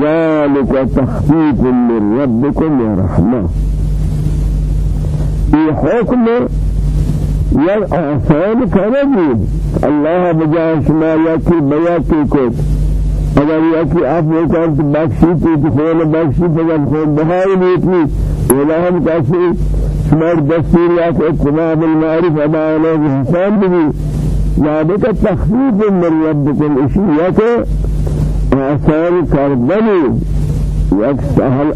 ذلك تخفيف من ربكم ورحمة في حكم یا آسان الله بجای شما یکی بیاتی کت اگر یکی عفو کرد بخشی تو خون بخشی بگر خون بهای نیتی ولا هم کسی شما دستور یا کہ اتباع بالمعرف ادا علیہ حسان بھی ذلك تخفیف من ربکم اشیاء آسان کردنی یک سهل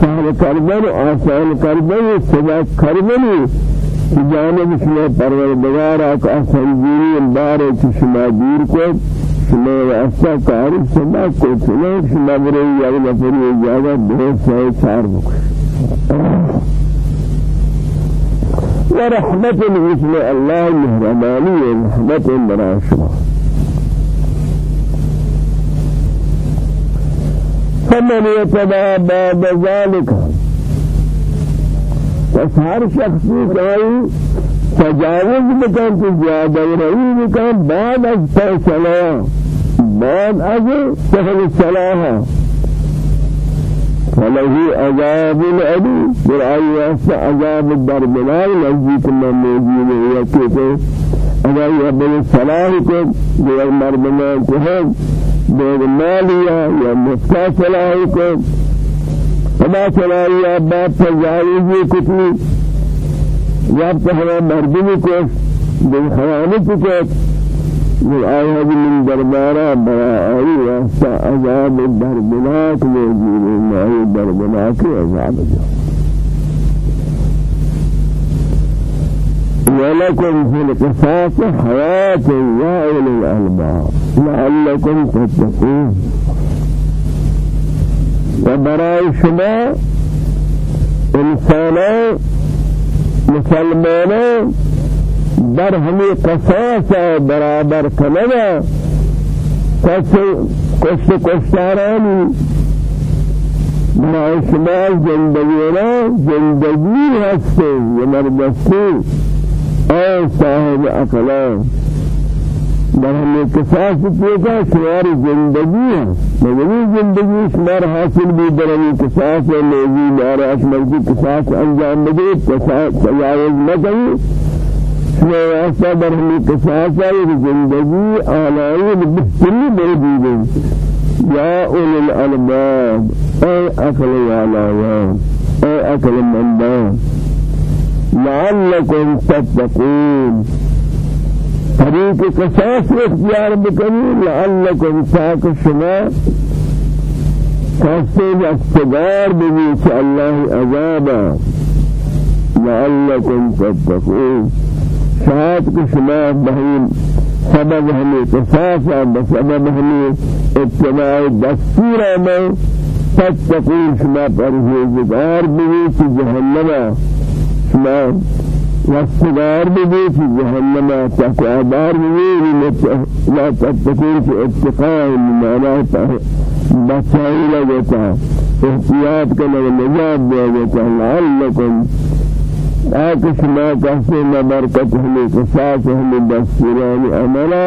سهل کردن آسان کردن سبا کردنی. جانب شما پروردگار آقا سنجیری بار شما دیر کو شما واسطہ کاری شما کو شما شما برے نفری اجازت بہت سے چار ورحمة بسم الله المهربانية رحمة برا فمن يتبع بعد ذلك بس ہر شخص کوئی تجاوز تو زیادہ رہی بکن بعد از فیصلہ بعد از سفر الصلاة فله عذاب العلي برأي عذاب الدربناء نزيك من موجود يكيته اگر يبني الصلاة كن بير مرمنا كهن بير مالية يا مفتاح صلاة كن فما چلائی باپ تجاوزی کتنی جب تہنا مردمی کو دل کو دل آیا من دربارہ برا آئی واسطہ عذاب دربناک موجود ہے مائی دربناک عذاب جو ولكم في القصاص حياة يا أولي الألباب. لعلكم تتقون. و برای شما إنسان مسلمان در ہمیں قصاص برابر کنگا کشت کشتارانی برای شما زندگی را زندگی و مردستی اے صاحب اقلام در ہمیں قصاص کیا شمار زندگی ہے مدنی زندگی شمار حاصل بھی در ہمیں قصاص ہے لیزی دارا اشمر کی قصاص انجام دے قصاص تجاوز نہ کریں۔ واسطہ در ہمیں قصاص ہے زندگی آلائی بہتری موجود یا اول الالباب اے اکل والاوان اے اکل مندان لعلكم تتقون. طريق قصاص اختیار بکنی لعلکم تاک شما کسی اقتدار بگی چه الله عذابا. لعلکم تتقون. شاید کہ شما سبب ہمیں قصاصا بسبب ہمیں اتباع دستور میں تتقون شما پرہیزگار بگی چه جہنما شما واستدار بذي في جهنم تقوادار بذي لا تتكون في اتقاء معناه بچائی لگتا احتیاط کرنے نجات دے گتا لعلکم آکھ شما کہتے ہیں برکت ہمیں قصاص ہمیں دستوران عملا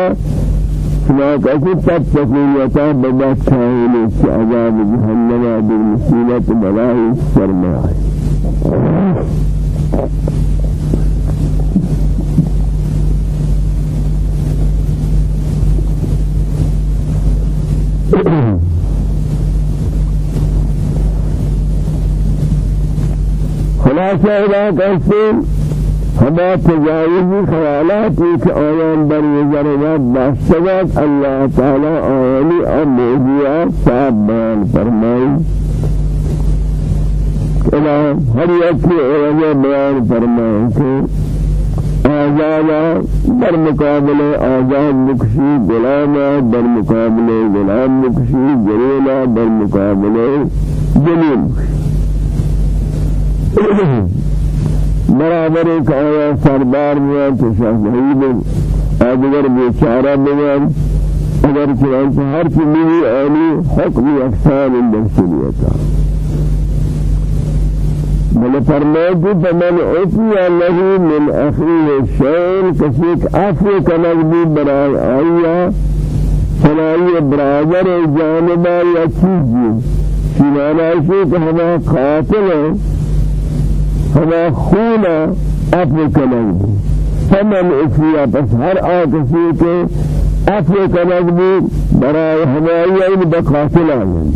شما کہتے تب تکونیتا ببچائی لگتا عذاب جہنم بالمسیلت بلائی سرمائی خلاصہ ادا کرتے ہما تجاوزی خیالات ایک آیان بر ضرورت باشتگت اللہ تعالی آیانی امودیات صاحب بیان فرمائی ہر ایک کی بیان فرمائی کہ آزادا در مقابل آزاد مکشی غلاما در مقابل غلام مکشی جریلا در مقابل جلیل برابر ایک آیا سردار بیان تو شہید آدگر بیچارہ بیان اگر چنانچہ ہر چیزی آنی حکم اقسام اندر شریعتا بل فرمائے فمن عفی له من اخیه شیء کسی عفو کنگ بھی برای آیا فلائی برادر جانبا یا چیزی؟ سیمانا شی کہ ہما قاتل ہے ہما خون اپنے کنگ بھی فمن افیا پس ہر آکسی کے اپنے کنگ بھی برای ہمائی این بقاتل آلن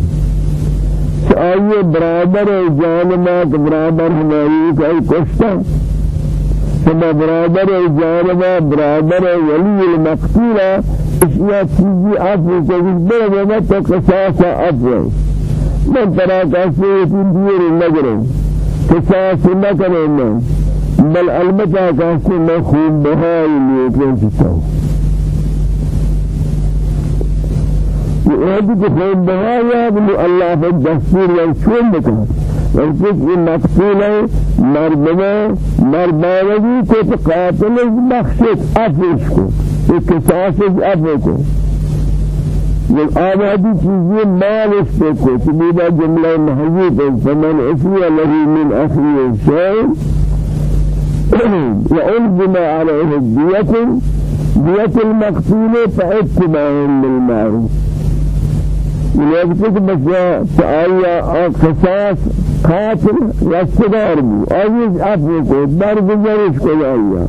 آئیے برادر جانبا برادر ہمائی کا کشتا ثم برادر جانبا برادر ولی المقتول اشیاء چیزی عفو کو بڑا بڑا تو قصاص عفو من ترا کیسے یہ دیر نگرے قصاص نہ کرے بل البتہ کیسے میں خوب بہائی لیے کہ یہ ہے کہ خوب بہایا اللہ في دستور یا شون بکن ورچک این مقتول کو قاتل بخشت افش کو ایک قصاص افش کو یہ آبادی چیزیں مال اس پہ کو تبیدہ جملہ محجوب ہے فمن عفی لہی من فاتباع بالمعروف. يلبسك بس تعالى قصاص قاتل بھی آئیز اپنے کو در گزارش کو آیا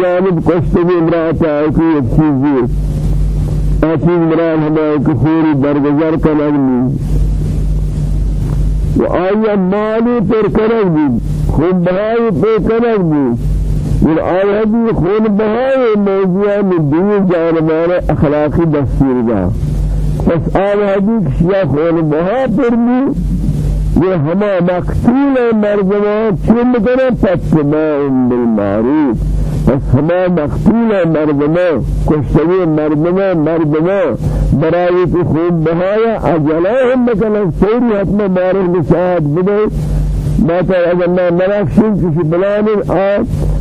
جانب بھی امرات آئے کہ ایک چیزی مران ہمائے کہ خوری درگزر کنگ بھی و آیا مالی پر کنگ بھی خون بہائی پر کنگ بھی اور آیا بھی خون بہائی موضوع میں دین جانبان اخلاقی دستور دا بس کشیا خون بہا پر بھی یہ ہما مقتول مردمہ چون کرے فتباع بالمعروف. بس ہما مقتول مردمہ کشتوی مردمہ مردمہ برای کی خوب بہایا اجلاهم مثلا سوری حتما مارے نشاہد بدے باتا اگر میں مراکشن کسی بلانی آت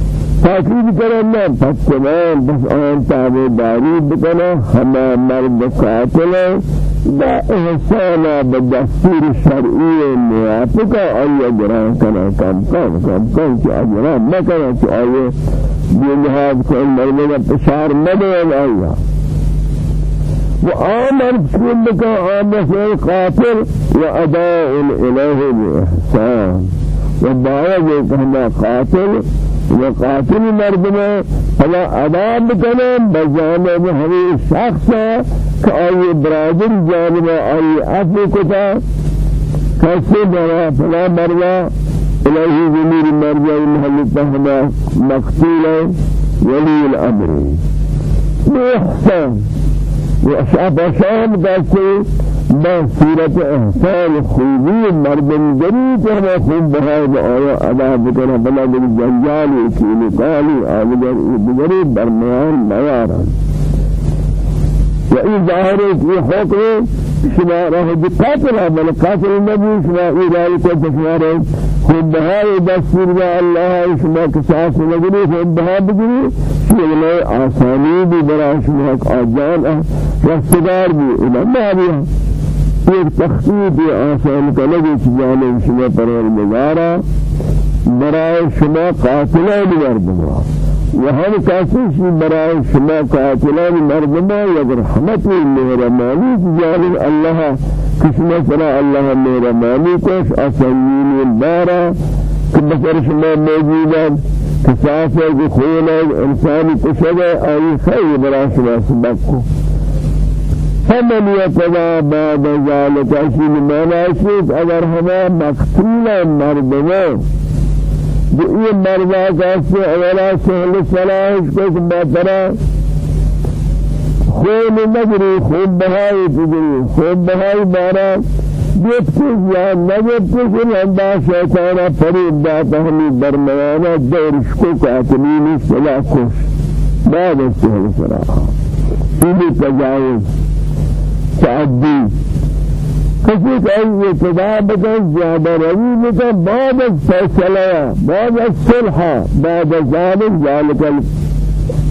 تاکید کرنا فتباع بس آن تابداری بکنا ہما مرد قاتل با احسانا بدستور شرعی موافقا آیا جران کنا کم کم کم کم چی اجران مکنا چی آیا بلحاظ کن مرمنا پشار مدین آیا؟ و آمر كل کا آمر سے قاتل و اداء الیہ بإحسان و باید کہ ہم قاتل وقاتل مردمه فلا عذاب کنن بجانب همی شخص كأي برادر جانب أي عفو کتا. کسی برا فلا مرلا إليه زمير مرجع المحل فهما مقتول ولي الأمر بإحسان وأشعب أشعب قاسي ما صورت احسان خوبی مردم جری که ما خوب بهای با آیا ادا بکنه بلا در جنجالی کینی قالی آبگر بگری برمیان بیارن و این ظاهر یہ حکم شما راه قاتل بل قاتل النبي شما إلهي کو شما راه بهای دستور با الله شما کساس نگری خود بها بگری شما آسانی بھی برای شما آجان رستگار بھی علماء بھی ایک تخطیط آسان کنگی چیزانی شما پروردگارا برای شما قاتلان مردما و هم کاسیشی برای شما قاتلان مردما یک رحمت مهرمانی جانب الله کشما سرا الله مهرمانی کش آسانین بارا که بسر شما موجودن کسافه که خونه انسانی کشده آئی خیلی برای شما سبب فمن يتبع بعد ذلك اشي مناسب اگر ہما مقتول مردمه جو یہ مردا کیسے أولا سہل صلاح کو بہترا خون نگری خوب بہائی تجری خوب بہائی بارا. کس یا نجد کس لندا شیطانا فرید داتا ہمی برمیانا دورش کو کاتنینی صلاح کش بعد سہل صلاح یہ تجاوز. تعدی. کسی کا یہ ابتدا بکن زیادہ روی بکن بعد از فیصلہ بعد از صلح بعد از ذلك ذلك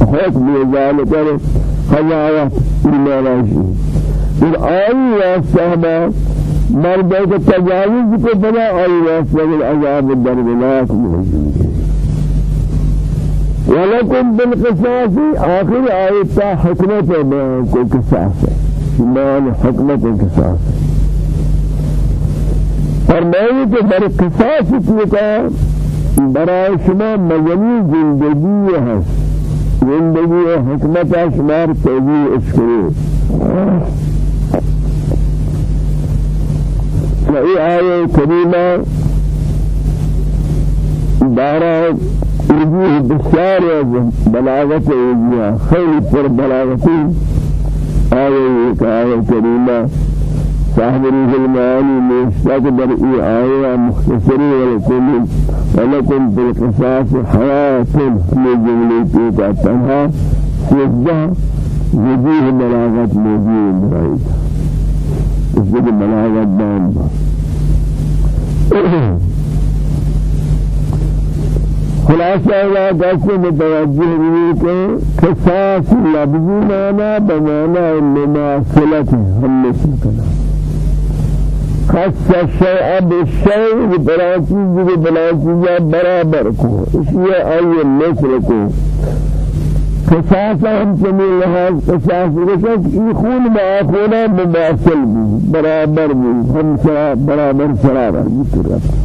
الحكم ذلك الخلاوة المراشي پھر آئی واسطہ مردوں کو تجاوز کو بنا آئی واسطہ العذاب الدربناک موجود ہے ولكم بالقصاص آخر آية حكمة بيان کو قصاص. شمال حكمة القصاص فرمائے کہ در قصاص کیتا برای شما مجنی زندگی ہے۔ زندگی حکمت شمار تیزی اشکری وہی آیه کریمہ دارا وجوه بسیار بلاغت وجوه خیلی پر بلاغتی آیه ایک آیه کریمہ۔ صاحب روح المعاني مشتاق در اي آية مختصري ولكم ولكم بالقصاص حياة من جملة تيكا تنها سيجده وجوه بلاغت موجود رأيت. اسجد بلاغت دام خلاصہ یا کیسے ہوئی کہ قصاص لفظی معنی بمعنی مماثلت ہم نے سکنا خص الشيء بالشيء بلا چیز برابر کو۔ اس لیے آئیے مثل کو۔ قصاص ہم چمی لحاظ قصاص ای خون با خون مماثل بھی برابر بھی ہم برابر سرابر بھی کرتا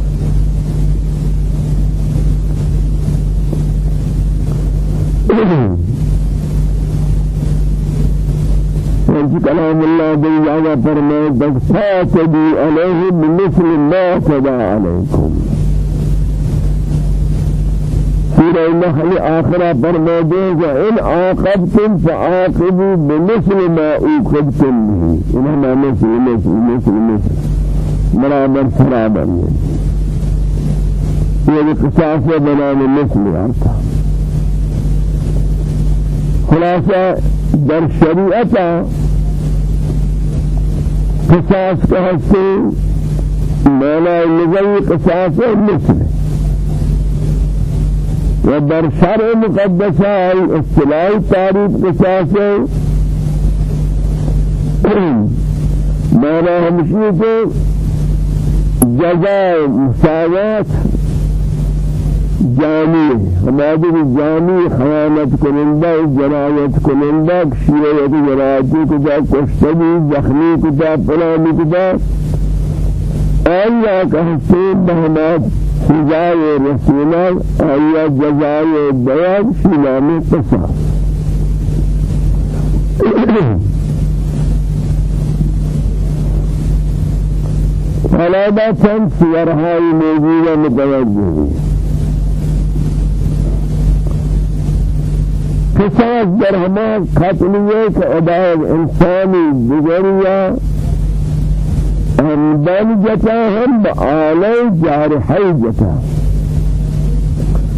كلام الله بالجعل فرمائے فاتدي عليه بمثل ما تدى عليكم. سورة النحل آخرة فرمائے إن عاقبتم فعاقبوا بمثل ما عوقبتم به إنما مثل مثل مثل مثل. برابر برابر يعني قصاص بنام مثل آتا خلاصة در شریعت قصاص کا ہستے مولا لغوی قصاص مثل و شرع مقدسہ اصطلاح تعریف قصاص مولا ہمشی کو مساوات جانی ہماری جانی خیانت کنندہ جنایت کنندہ شیعیت جنایتی کجا کشتگی زخمی کجا پلانی کجا۔ آیا کہتے بہمات سزائے رسولہ آیا جزائے بیان شیلان قصاص فلا دا چند سیرہائی موجودہ متوجہ ہوئی قصاص در ہما قتلیے کہ ادائے انسانی بگریا ہمدان جتا ہم آلے جارحی جتا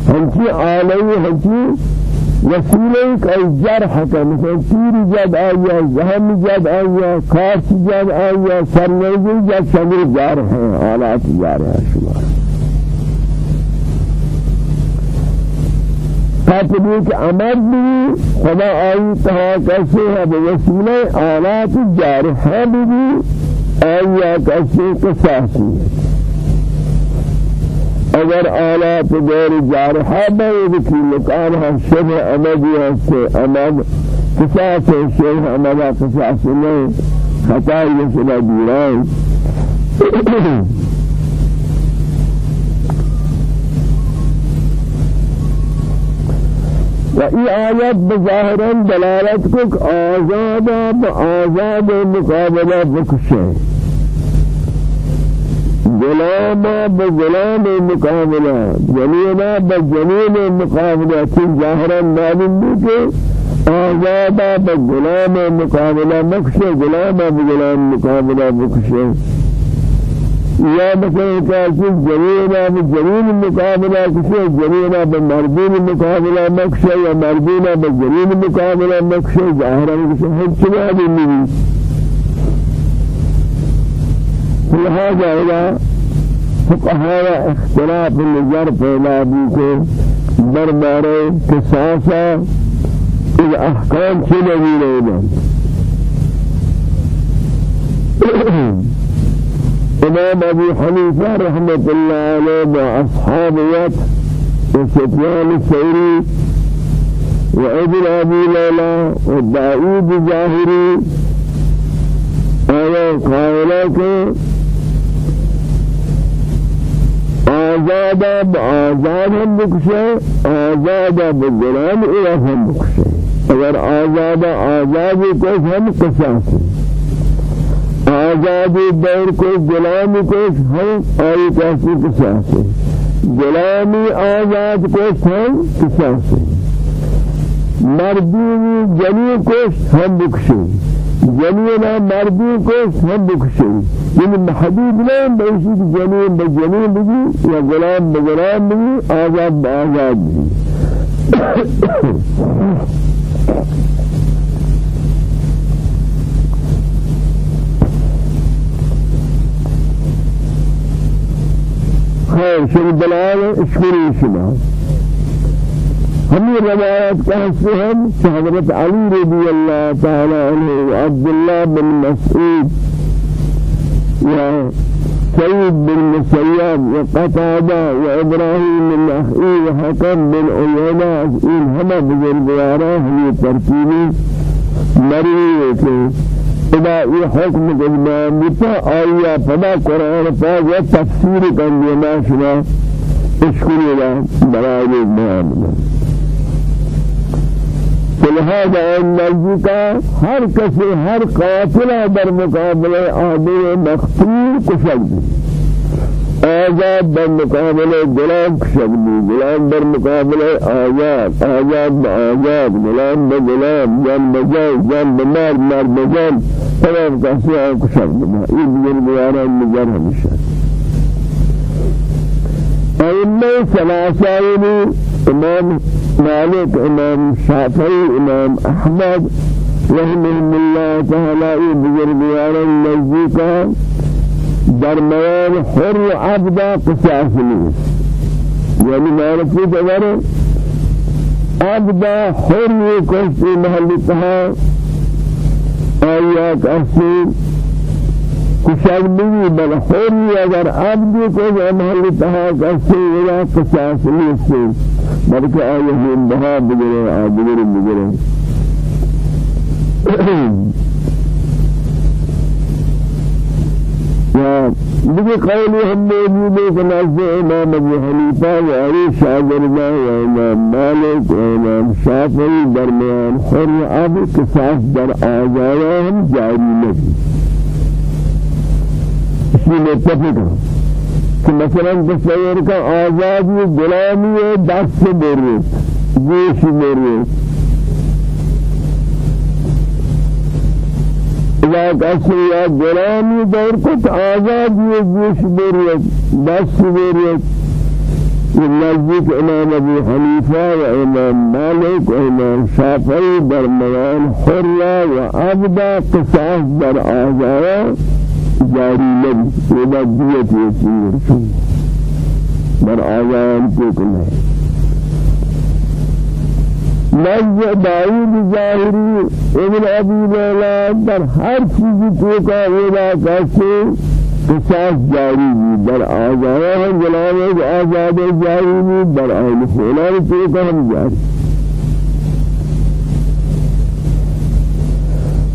ہمچی آلے ہمچی وسیلے کا جرح کا مثلا تیر جد آیا زہم جد آیا کارچ جد آیا سرنگی جد شامل جارح ہیں آلات جارح شمار کہ أمر بھی خدا آئی تہا کیسے ہے بوسیلہ آلات جارحہ بھی آیا کیسے قصاصی اگر آلات غیر جارحہ بھی کی مکان ہے شبہ امدی ہے سے امد قصاص ہے شبہ امدہ قصاص نہیں خطا یہ سنا و ای آیت بظاهرا دلالت کو آزاد آزاد مقابله بکشه غلام بغلام مقابله. جنینا بجنین مقابله. چون ظاهرا معلوم ہے کہ آزاد بغلام مقابله مکشه غلام بغلام مقابله بکشه یا مثلا کسی جنینا بجنین مقابلہ کسی جنینا بمردین مقابلہ مکشہ یا مردینا بجنین مقابلہ مکشہ ظاہرا کسی ہم چنا بھی نہیں لہذا إلى فقهاء اختلاف نظر پیدا بھی کو دربارے قصاصا الاحکام بھی رہے امام ابي حنيفه رحمه الله عليه واصحابيات وسفيان الثوري وابن أبي ليلى وداود ظاهري آية قائلة آزاد بآزاد هم بکشه آزاد بغلام إله هم بکشه اگر آزاد آزادی کو هم قصاص آزادی دور کو غلام کو هم آئی کسی قصاص غلامی آزاد کو هم قصاص مردی جنی کو هم بکشه جنین مردی کو هم بکشه یعنی محدود نہیں بیشی جنین بجنین بگی یا غلام بغلام بگی آزاد بآزاد بگی خیر شر دلال اشکری شما. ہمیں روایت کہتے ہیں حضرت علی رضی اللہ تعالی عنہ وعبداللہ بن مسعود و سيد بن مسيب وقتادة وإبراهيم بن أخي وحكم بن عيينة إن هما بزرگوارا همی ترتیبی مری کہ اذا یہ حکم جنبان بتا آیا قرآن پاک و تفسیر کن دینا شما اشکری اللہ فلهذا ان نزدیکا ہر کسی ہر قاتل در مقابل آدی مخطور کشل آزاد در مقابل غلام کشل غلام در مقابل آزاد آزاد بآزاد غلام بغلام جان بجان جان بمار مار بجان تمام کسی آن کشل این دیگر بیاران نجر ہمیشہ ائمه ثلاثة امام مالك امام شافعي امام احمد رحمهم الله تعالى بزرگوار النزدیک درمیان حر و عبد قصاص نیست. یعنی معرفی دور عبد حر کسی محلی تها آیات اصیل کشاد بھی بل حر اگر عبد کو محلی تها کسی ولا قصاص نیست. بلکہ آئیہ من بہا بگرے آدگر بگرے دیگه قولی هم موجود ہے کہ نزد إمام ابو حنیفہ و علی شاگردہ و امام مالک و امام شافعی درمیان حر اب قصاص در آزایا ہم جاری نہیں اس میں متفق ہیں کہ مثلا تصور کا آزادی غلامی دست سے بریت گوش بریت اذا کسی یا غلامی دور کت آزادی گوش بریت دست بریت. نزدیک امام ابو حنیفہ و امام مالک و امام شافعی درمیان حرہ و عبدہ قصاص در آزایا جاری لب ودا دیت یسیر بر آیان کو کنے نزد داود ظاہری ابن ابی لیلا در ہر چیز کو کا ودا کسی قصاص جاری بھی در آزایا ہم جلال آزاد جاری بھی در آئین فولان کو کا ہم جاری۔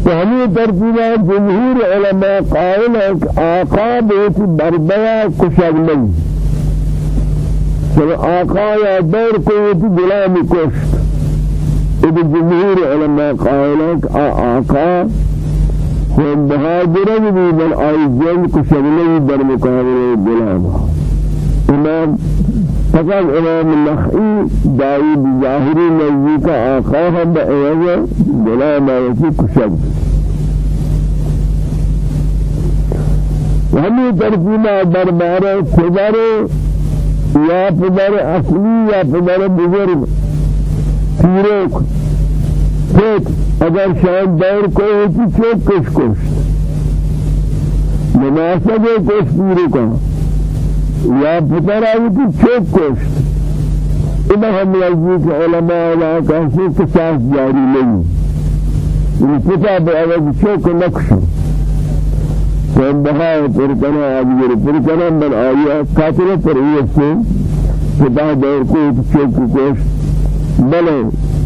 وهمي ترتيبا جمهور علماء قائل آقا بيت بربيا كشغلي سر آقا يا دور قوت غلام كشت إذا جمهور علماء قائل آقا هم بهاجر بھی بل آئی جن كشغلي در مقابل غلام إمام فقط إمام النخعی داود ظاهری نزدیک آقا هم به ایوه غلام کشد و ہمیں ترجمہ دربار پدر یا پدر اصلی یا پدر بزرگ. پیروک پیت اگر شاید دور کو ہوتی چوک کش کشت مناسب کش پیروکا یا پتر آئی کی چوک کشت اذا ہم نزدیک علماء علاقہ سے قصاص جاری نہیں یہ پتہ بے عوض چوک نقشو فان بها پر کنا آدگر پر کنا بل آیا قاتل پر ایت سے پتہ دور کو چوک کشت بلے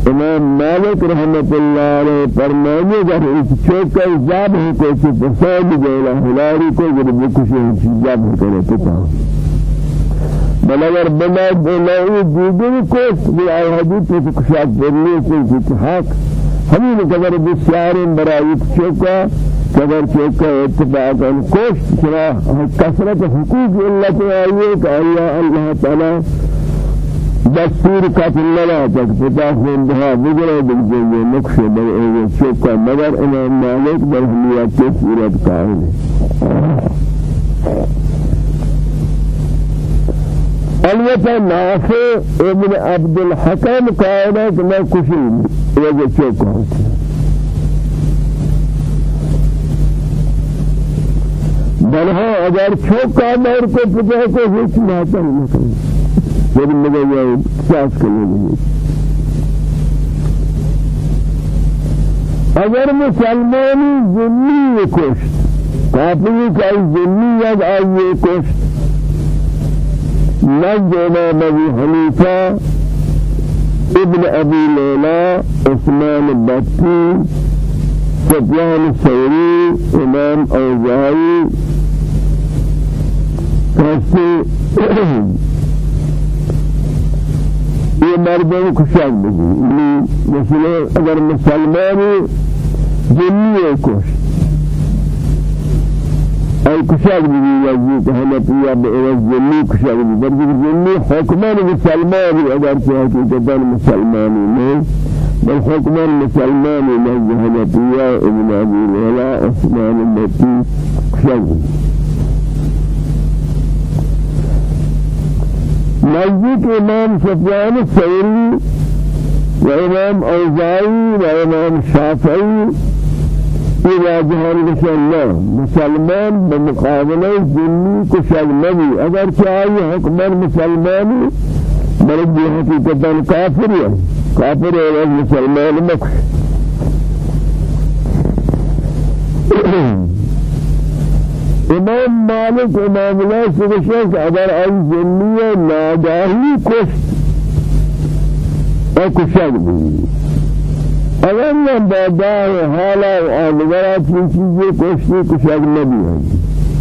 امام مالک رحمت اللہ علیہ فرمانے اگر اس چوکا جاب ہے کوئی چی فساد جیلا ہلاری کو جب بکشے جاب کرے پتا بل اگر بنا بلائی دیگر کوست بھی آئی حدیث میں کشاک برلی سے اتحاق ہمیں قدر بسیار برائی چوکا قدر چوکا اتفاقا کوشت چرا کثرت حقوق اللہ تعالی کہ اللہ تعالی دستور قتل لنا تک پتا خوندها بگره بگذنگی نقش بر ایوه چوکا مگر امام مالک بر حمیت کے صورت قائل البته نافع ابن عبد الحكم قائل ہے کہ میں کشی یہ چوکا بلها اگر چوکا دور کو پتا کو ہیچ ماتم نہ پھر مجھے یہ ساس کرنے لگے اگر مسلمانی ذمی کشت کافری کا ذمیت آئیے کشت نجد ابی حنیفہ ابن ابی لیلہ عثمان بطی سفیان سوری امام اوزائی کسی یہ مردوں کشاک بگی مثلا اگر مسلمانی جنی ہے کش ای کشاک بگی یا جی کہنا پیا بے جنی کشاک بگی بلکہ جنی حکمان مسلمانی اگر کہ حقیقتا مسلمانی نہیں بل حکمان مسلمانی لہذا حنفیہ ابن ابی لیلہ عثمان النبی کشاک بگی نزدیک امام سفیان الثوری و امام اوزاعی و امام شافعی إلى جهر الله مسلمان بمقابلة جني كشل نبي أجر كأي حكمان مسلماني بلد حقيقة كافر يعني كافر يعني مسلمان مكش امام مالک امام الله سبحانه اگر ای جنیه ناگاهی کشت أو کشک بود اگر نه بعدای حالا و آنگرات این چیزی کشتی کشک نبی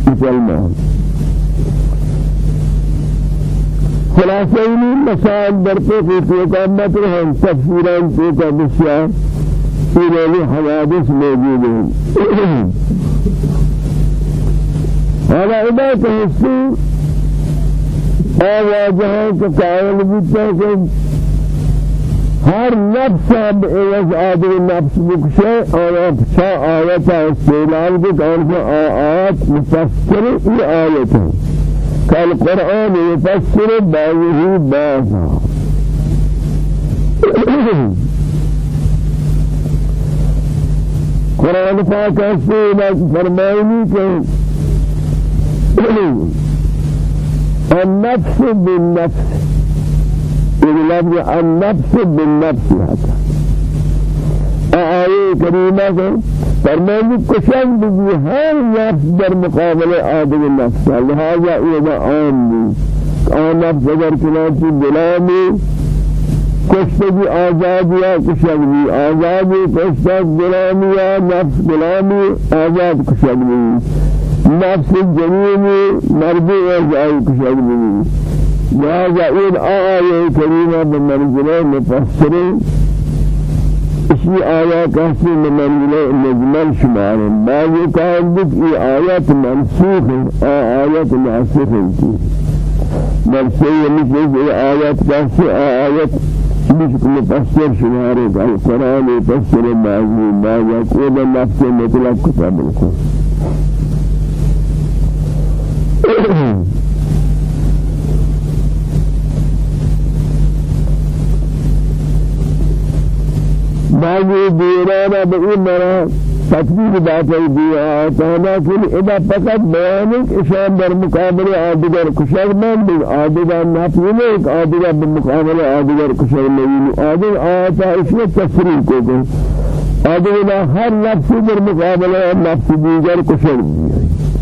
مسلمان. خلاصه این مسائل در پیقی پیقامت رہن تفسیران پیقا بسیار ایرانی حوادث موجود ہیں هذا إذا تحسين آواجها كقائل بيتا هر نفس اب ایز آدر نفس بکشه آیات شا آیات استعلال بک آنها آیات مفسر ای آیات كالقرآن يفسر بعضه بعضا قرآن پاک ایسے فرمائنی کہ النفس بالنفس. يقول النفس بالنفس هذا. آية كريمة فرمانی کشن بگی هر نفس در مقابل آدم نفس لہذا ایدا عام بھی آن نفس اگر چنانچہ غلامی کشتگی آزادیا کشن بھی آزادی کشتگ غلامیا نفس غلامی آزاد کشن بھی نفس الجنين مرضي وجاي كشغل لهذا إن آية كريمة بمنزلة مفسرين اسی آیات کسی منزله مجمل شمار بعضی کام بود ای آیات منسوخ آیات ناسخ کی بلکہ یہ مثل ای آیات مش مفسر شمار القرآن يفسر بعضی بعضی كل نفس مطلق كتاب القرآن بعضی دیرانا به این مرا تطبیق داتی دیا تانا کل ادا فقط بیان اشان در مقابل آدگر کشر من بھی آدگر نفی نہیں آدگر بمقابل آدگر کشر نہیں آدگر آتا اس میں تصریح کو گئے۔ آدگر ہر نفسی در مقابل نفس دیگر کشر بھی۔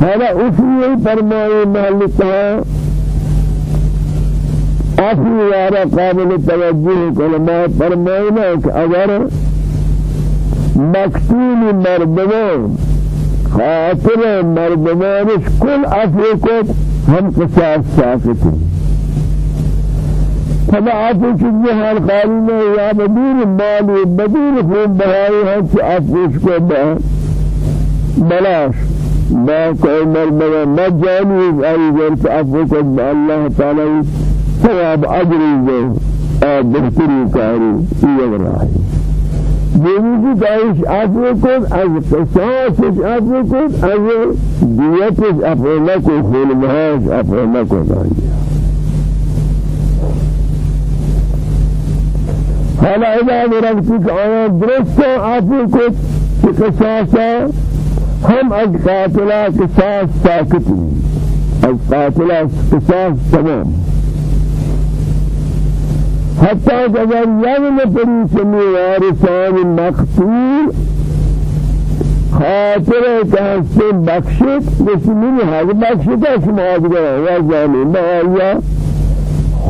هذا أصلي فرمائي محلتها آخری وارا قابل توجه کلمات فرمائنا کہ اگر مقتول مردمان. خاطر مردمانش کل عفو کت ہم قصاص ساکت عفو چیزی حال قالین یا بدون مالی بدون خوب ہیں کہ عفوش کو بلاش ما کوئی مردمان مجانی آی ورس عفو کت اللہ تعالی. ثواب دے اور بہتری کاری یہ راہی دیوی دایش عفو کن از قصاصش عفو کن از دیتش عفو نکن خون مهاش عفو نکن. حالا إذا برکتی که آیا درست عفو کن که قصاصا هم از قاتلا قصاص ساکتی از قاتلا قصاص تمام۔ حتى اگر یغن پریشنی وارثان مقتول خاطر کہتے بخشت رسمین حق بخشت شما دیگر وزانی ما آیا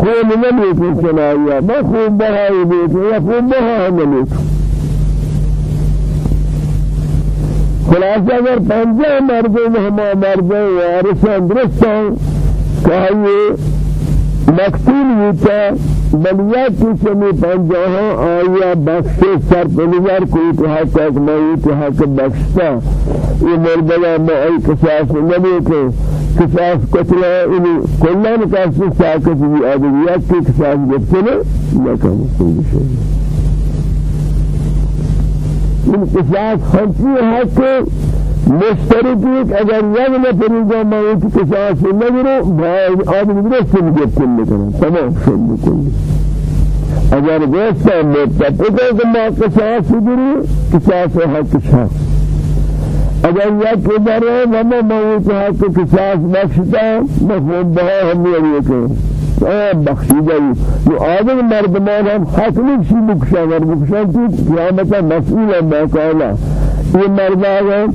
خون نمیتون چنایا ما خوب بهایی بیتون یا خوب بها نمیتون خلاص اگر پنجه مردم ہما مردم وارثان درستان کہ مقتول ہوتا بلیات کی سمی پنجاہاں آیا بخش سر پنجار کوئی تو حق ایک تو حق بخشتا یہ مردگا مئی قصاص نبی کو قصاص قتلہ انہی کلان قصاص ساکت بھی آدھویات کی قصاص گفتنے لکن کوئی شئی ان قصاص خمسی حق مشترکی اگر یک نفری جا موت کساس نگرو باید آدم درست میگفت میکنه تمام شد. میکنه اگر دوستا متفقه که ما کساس گیری کساس حق شخص. اگر یک اداره و ما موت حق کساس بخشتا مفهوم بها هم یه که بخشیده ای. آدم مردمان هم حق نیشی بکشن. ور بکشن تو قیامتا مسئول هم باقالا این مردمان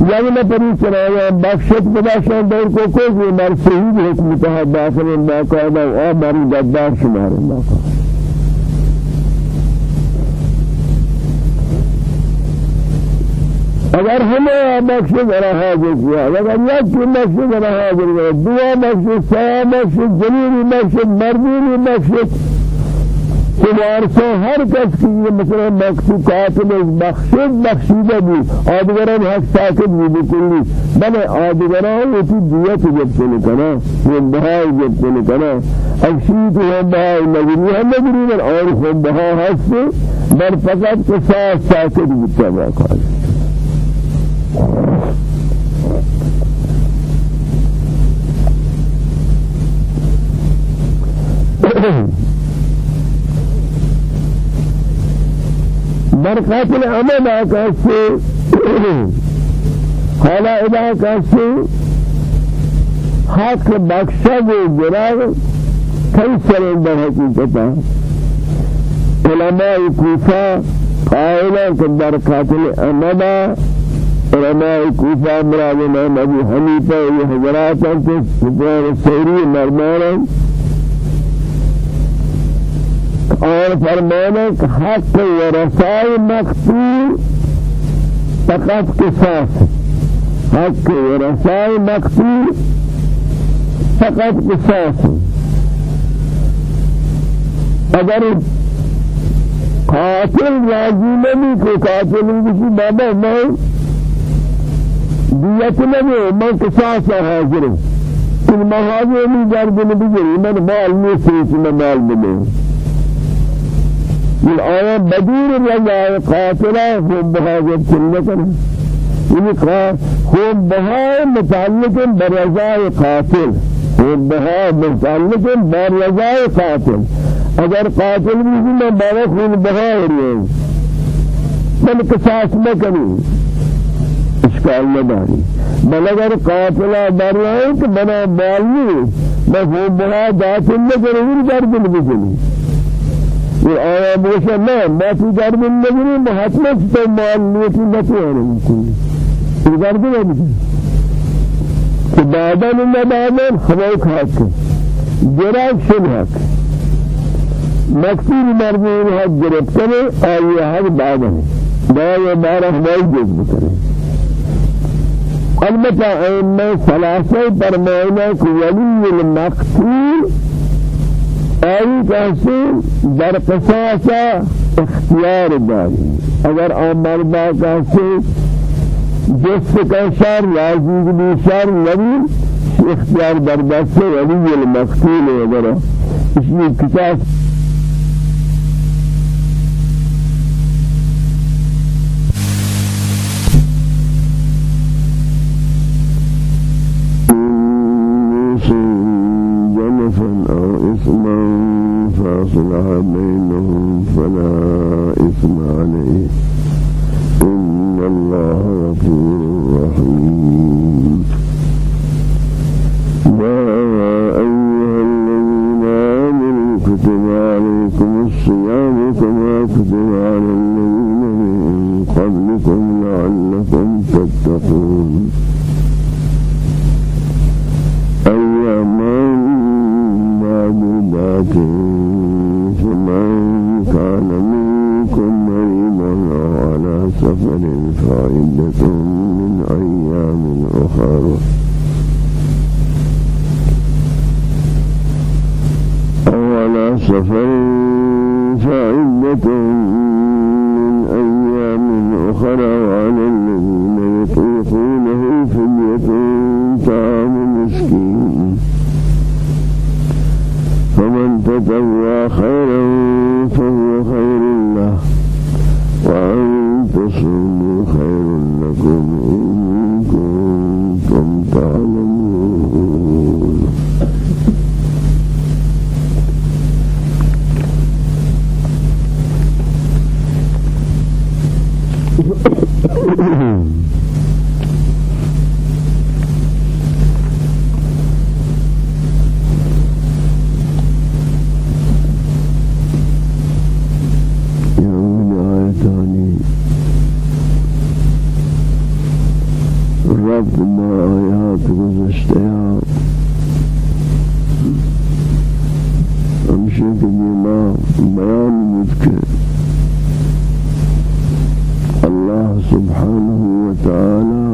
یعنی میں پری چلایا بخشت بداشان دور کو کو یہ مر صحیح حکم تھا داخل ما قاعدہ أو مر گدار شمار ما اگر ہمیں بخش ذرا حاضر کیا اگر یک کی بخش ذرا حاضر کیا دعا بخش سا بخش جلیلی بخش مردی بخش وارث ہر کس کی مثلا مقصود قاتل بخشید بخشیده بھی آدگران حق ساکت بھی بکلی بلے آدگران اسی دیت جب سے نکنا یہ بہائی جب سے نکنا اکشیت ہم بہائی نگری ہم نگری بل اور خود بہا حس بل فقط قصاص ساکت بھی باقال Ahem. در قاتل عمل آکاسی حالا ادا کاسی حق بخشا و جراغ کئی سر در حقیقتا. علماء کوفہ قائلہ کہ در علماء کوفہ مراد امام ابو حنیفہ یہ حضرات ہیں مرمانا اور فرمانا کہ حق ورثاء مقتول فقط قصاص حق ورثاء مقتول فقط قصاص اگر قاتل راضی نہیں کو قاتل کسی بابا میں دیت نہیں میں قصاص حاضر ہوں ان مہاجر میں جرب نہیں بجری میں مال نہیں سوچ میں مال ملے الآية بدير رجاء قاتلة هم بهذا كلمة يعني هم بها متعلق برجاء قاتل. هم بها متعلق برجاء قاتل. اگر قاتل بھی میں بارہ خون بہا بل قصاص نہ کریں اشکال نہ داری بل اگر قاتلہ رہے ہیں تو بنا بال نہیں میں خون بہا داخل نہ کریں درد بجلی یہ آیا بوشا میں في درد النبي محتمل تو مال نیتی نتوانه میکنی یہ درد نمیشه که بعدا این بعدا خواهی خواهد کرد جراب شنهك مقتول مردین حد گرفت کنه آیه حد بعدنه دعای بارہ ہمائی جز بکنے البتہ ائمہ ثلاثہ فرمائنا کہ ولی المقتول آئی کہتے در قصاصا اختیار داری. اگر آن مردہ کہتے جس کا شر لازم بھی شر نبی اختیار در دست ولی المقتول وغیرہ. اس لیے کتاب فاصلح بينهم فلا إثم عليه. إن الله غفور رحيم. رب ما آيات گزشتها ہمشہ کہ ما بیان مذکر اللہ سبحانه وتعالى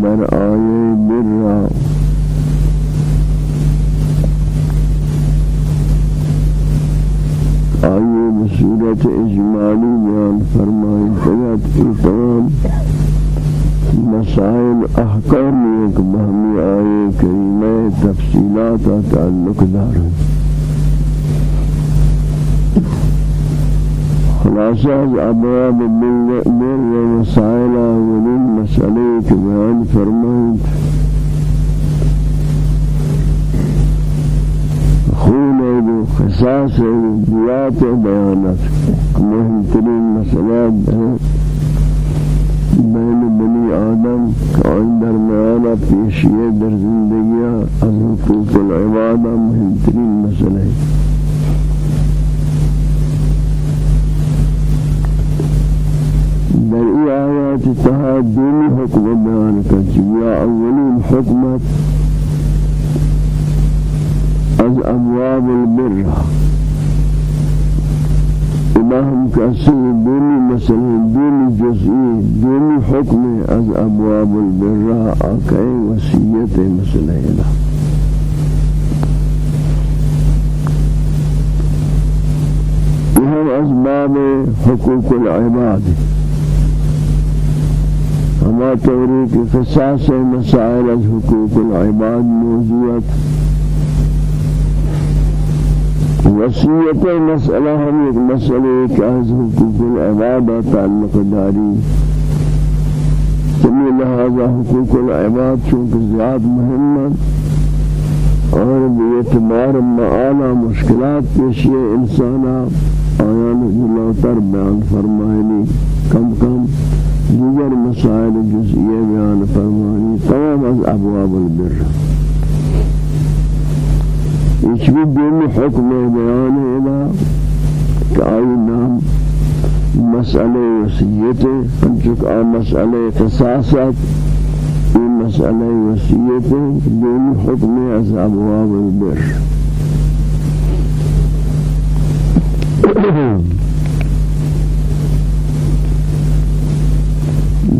بر آية برا. آئیے بصورت اجمالی بیان تیات کی تمام مسائل احکام ایک بہمی آئے کریمہ تفصیلات تعلق دار خلاصہ از ابواب مر و مسائل ولن مسئلے کے بیان فرمائیں خون و خصاص و دیات و بیانات. مهمترین مسئلات بین آدم که در میانا پیشیه در زندگی از حقوق العباد مهمترین مسئله. در ای آیات تها دینی حکم بیان کرد. یا اولین حکمت از ابواب البر. إمام كاسي دوني مثلا دوني جزئي دوني حكم از أبواب البر آكاي وسيئة مثلا إله وهم أسباب حقوق العباد. أما توريك قصاص مسائل حقوق العباد موضوعات وصیت مسئلہ ہم ایک مسئلے کا حقوق العباد تعلق داری. سمی لہذا حقوق العباد چونکہ زیاد مهم اور بیعتبار معانا مشکلات پیشی انسانا. آیان جلوتر بیان فرمائنی کم کم دیگر مسائل جزئیہ بیان فرمائنی تمام از ابواب البر. ایچ بھی دین حکم بیان ہے کہ آئی نام مسئلہ وسیعت ہم چکا مسئلہ قصاصت یہ مسألة وسيئة دون حكم أصحاب البر.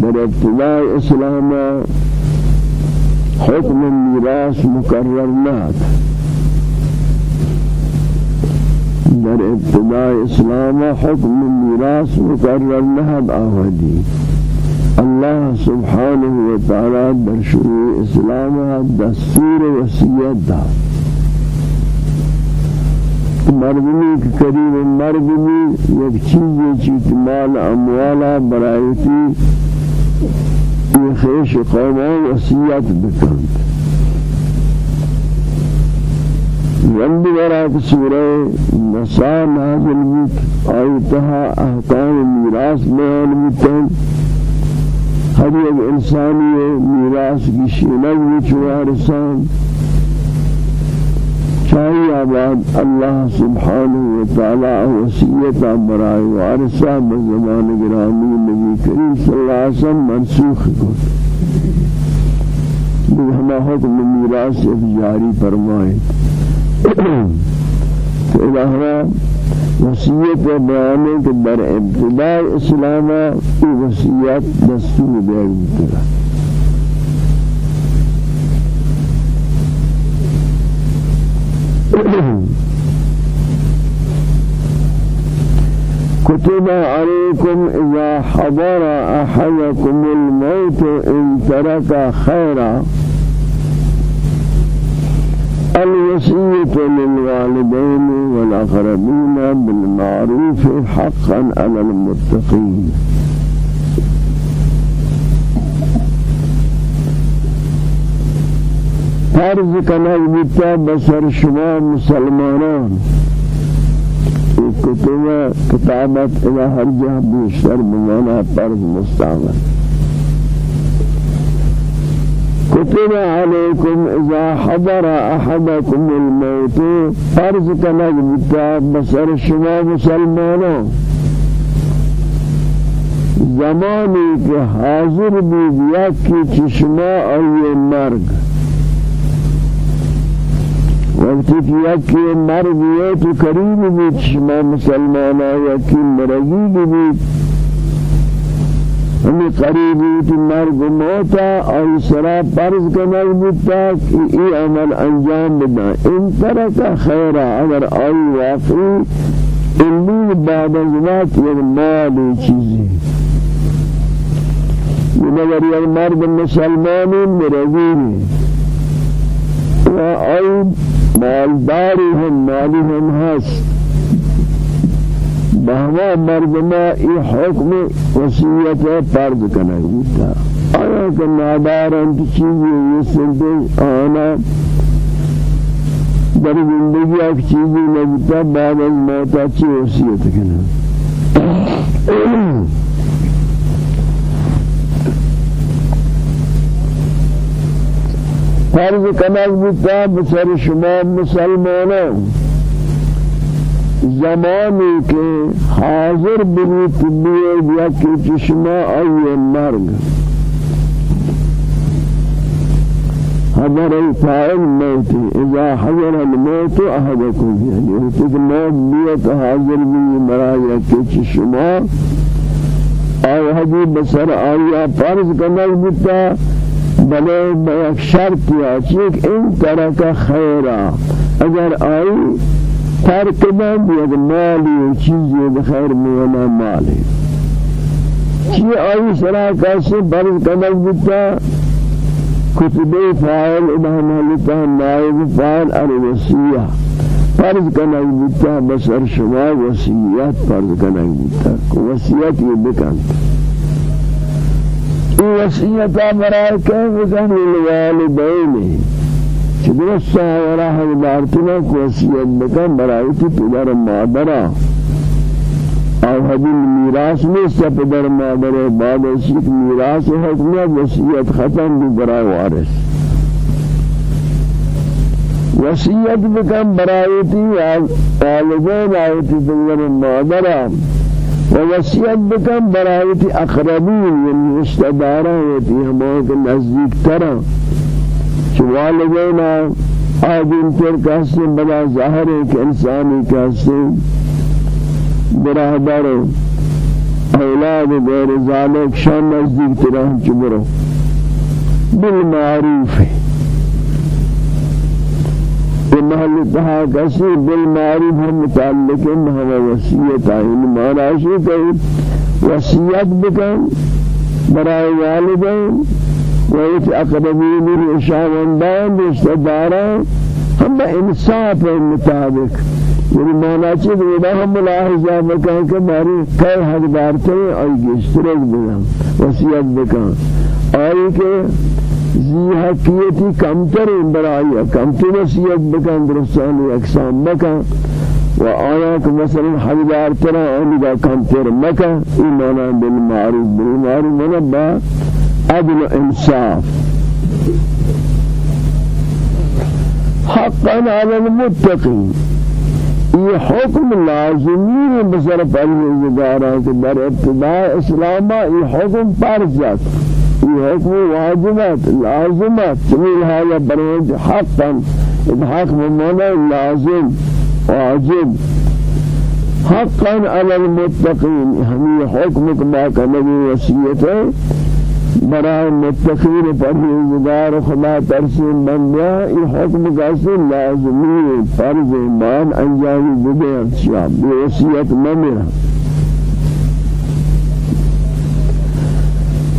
در ابتداء اسلام حكم الميراث مكرر نات در ابتداء اسلام حكم الميراث مكرر نهد آهدی الله سبحانه وتعالى در شروع اسلام دستور وصیت دا مردمی که قریب مردمی یک چیزی چیت مال اموالا برایتی یہ خیش قوم وصیت بکند رند ورات سورہ نساء نازل بیت آیتها احکام میراث بیان بیتن. ہر ایک انسانی میراث کی شینک بھی چوارسان چاہیے آباد اللہ سبحانہ وتعالی وسیعتا برائے وارثہ بزمان گرامی نبی کریم صلی اللہ علیہ وسلم منسوخ کو ہما حکم میراث جاری فرمائے. تو الہا وصیت بیان کہ در ابتداء اسلام کی وصیت دستور دے گا كتب عليكم إذا حضر أحدكم الموت إن ترك خيرا. الوصية للوالدين والأقربين بالمعروف حقا على المتقين. فرض کنگ بیتا بسر شما مسلمانان. کتابت إلى هر جهة بیشتر بمانا فرض مستعمل. كتب عليكم إذا حضر أحدكم الموت فرض کنگ بیتا بسر شما مسلمانان زمانی که حاضر بود یکی چشما ای مرگ. وقتی کہ یکی مرد ہے تو مسلمان یکی مرضی بھی ہمیں قریبی تو مرگ موتا اور سرا فرض کنال بودتا کہ ای عمل انجام بدا. ان ترک خیرہ اگر آئی واقعی علمی بعد از ذات یک مالی چیزی. یہ یک مرد مسلمانی مرضی و آئی مالداری هم مالی هم هست. بهما مردما ای حکم وصیت فرض کنه. بیتا آیا که نادارن تو چیزی یہ سنتے آنا در زندگی ایک چیزی نبیتا بعد از موتا چی وصیت کنه؟ فرض کنک بیتا بسر شما مسلمانان. زمانی که حاضر بگید بیاید یکی چشما آی مرگ. حضر الفاعل موت اذا حضر الموت احدكم يعني وقت الموت بيت حاضر بي مرا يكي چشما آیا حدی بسر آیا فرض کنک بیتا بلے بیک شرط یا چیک ان ترک خیرا اگر آئی ترک دن یک مالی چیزی بخیر مولا مالی چی آئی سرا کیسے برز کنک بتا کتبی فائل ادھان حلتا نائب فائل الوسیہ فرض کنک بتا بسر شما وسیعت فرض کنک بتا وسیعت یہ بکن۔ وصیتا برای که بکن الوالدین درست ورا هم دارتنا وصیت بکن برای تی پدر مادر أو هدی میراث نیست پدر مادر بعد از یک میراث حکمیت وصیت ختم بھی برای وارث. وصیت بکن برای تی والدین آیتی پدر مادر ووصیت بکن برایت اقربین یعنی اشتداران یتی ہمارے نزدیک ترا چو والدینا آدم تر کہتے بلا ظاہر ہے کہ انسانی کہتے برادر أولاد غیر ذالک شان نزدیک ترا چو برو. بالمعروف. ہے محل تها کسی بالمعروف ہم متعلق ہم وصیت آئین مانا شی کہ وصیت بکن برای والدین و ایت اقربین رشاوندان رشتہ داران ہم إنصاف مطابق. یعنی مانا چیز ودا ہم ملاحظہ بکن کہ ماری کئی حقدار تھے اور گشترک بکن وصیت بکن آئی کہ زی حقیقی کمتر برائی کمتر وصیت بکن درستان اقسام بکن و آیا که مثلا حقدار ترا آنگا کمتر مکن ایمانا بالمعروف بالمعروف من با عدل و انصاف حقا على المتقين یہ حکم لازمی ہے بسر پرہیزگارہ کہ در ابتداء اسلامہ یہ حکم فرض جاتا حكم واجبات لازمات جميل هذا بريد حقا الحق بمعنى لازم واجب حقا على المتقين هم حكمك ما كان وصيته برای متقین پرهیزگار خدا ترسیم بندیا یہ حکم کیسے لازمی فرض ایمان انجام دے اشیاء بے وصیت نہ میرا